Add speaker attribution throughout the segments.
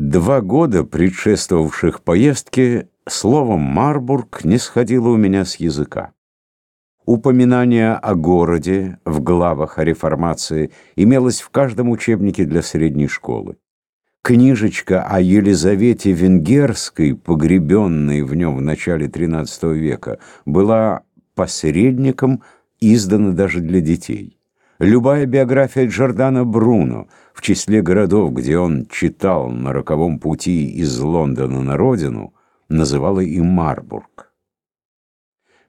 Speaker 1: Два года, предшествовавших поездке, слово «Марбург» не сходило у меня с языка. Упоминание о городе в главах о реформации имелось в каждом учебнике для средней школы. Книжечка о Елизавете Венгерской, погребенной в нем в начале XIII века, была посредником, издана даже для детей. Любая биография Джордана Бруно в числе городов, где он читал на роковом пути из Лондона на родину, называла и Марбург.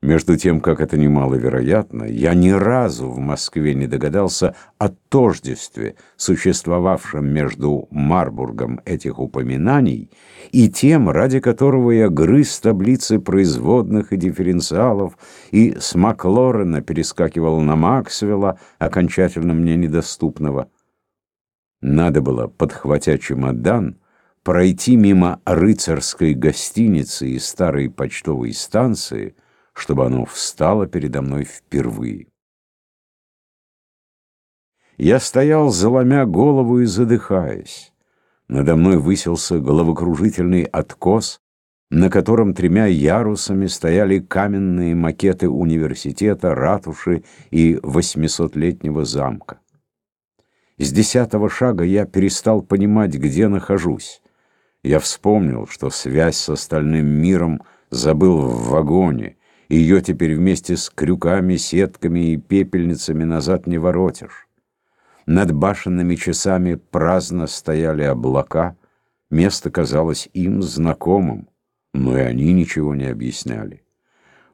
Speaker 1: Между тем, как это немаловероятно, я ни разу в Москве не догадался о тождестве, существовавшем между Марбургом этих упоминаний и тем, ради которого я грыз таблицы производных и дифференциалов и с Маклорена перескакивал на Максвелла, окончательно мне недоступного. Надо было, подхватя чемодан, пройти мимо рыцарской гостиницы и старой почтовой станции — чтобы оно встало передо мной впервые. Я стоял, заломя голову и задыхаясь. Надо мной высился головокружительный откос, на котором тремя ярусами стояли каменные макеты университета, ратуши и восьмисотлетнего замка. С десятого шага я перестал понимать, где нахожусь. Я вспомнил, что связь с остальным миром забыл в вагоне, ее теперь вместе с крюками, сетками и пепельницами назад не воротишь. Над башенными часами праздно стояли облака, место казалось им знакомым, но и они ничего не объясняли.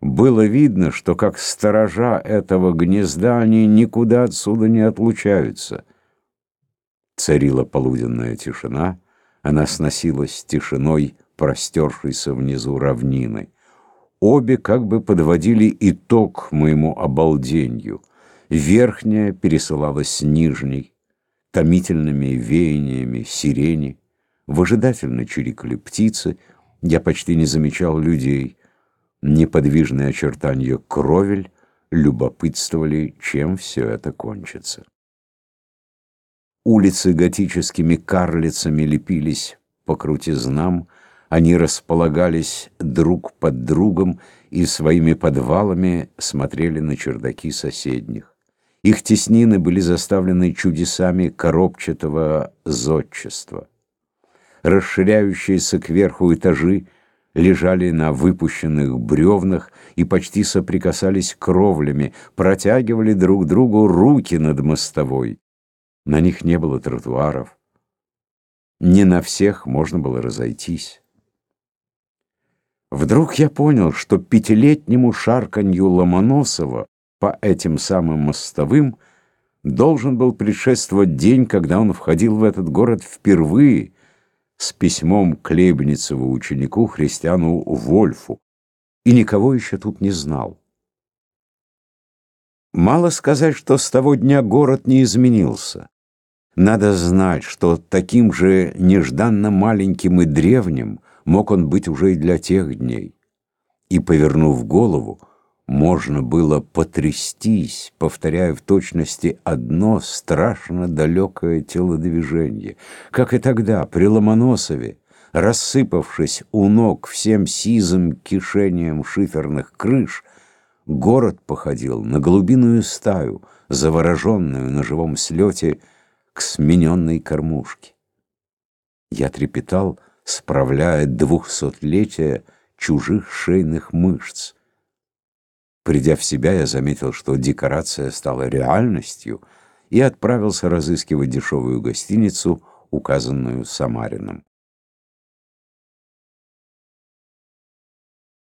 Speaker 1: Было видно, что как сторожа этого гнезда они никуда отсюда не отлучаются. Царила полуденная тишина, она сносилась тишиной, простершейся внизу равнины. Обе как бы подводили итог моему обалденью. Верхняя пересылалась нижней, томительными веяниями сирени. Выжидательно чирикали птицы, я почти не замечал людей. Неподвижные очертания кровель любопытствовали, чем все это кончится. Улицы готическими карлицами лепились по крутизнам, они располагались друг под другом и своими подвалами смотрели на чердаки соседних. Их теснины были заставлены чудесами коробчатого зодчества. Расширяющиеся кверху этажи лежали на выпущенных бревнах и почти соприкасались кровлями, протягивали друг другу руки над мостовой. На них не было тротуаров. Не на всех можно было разойтись. Вдруг я понял, что пятилетнему шарканью Ломоносова по этим самым мостовым должен был предшествовать день, когда он входил в этот город впервые с письмом к Лейбницеву ученику христиану Вольфу, и никого еще тут не знал. Мало сказать, что с того дня город не изменился. Надо знать, что таким же нежданно маленьким и древним мог он быть уже и для тех дней. И, повернув голову, можно было потрястись, повторяя в точности одно страшно далекое телодвижение, как и тогда при Ломоносове, рассыпавшись у ног всем сизым кишением шиферных крыш, город походил на голубиную стаю, завороженную на живом слете к смененной кормушке. Я трепетал, справляя двухсотлетия чужих шейных мышц. Придя в себя, я заметил, что декорация стала реальностью, и отправился разыскивать дешевую гостиницу, указанную Самарином.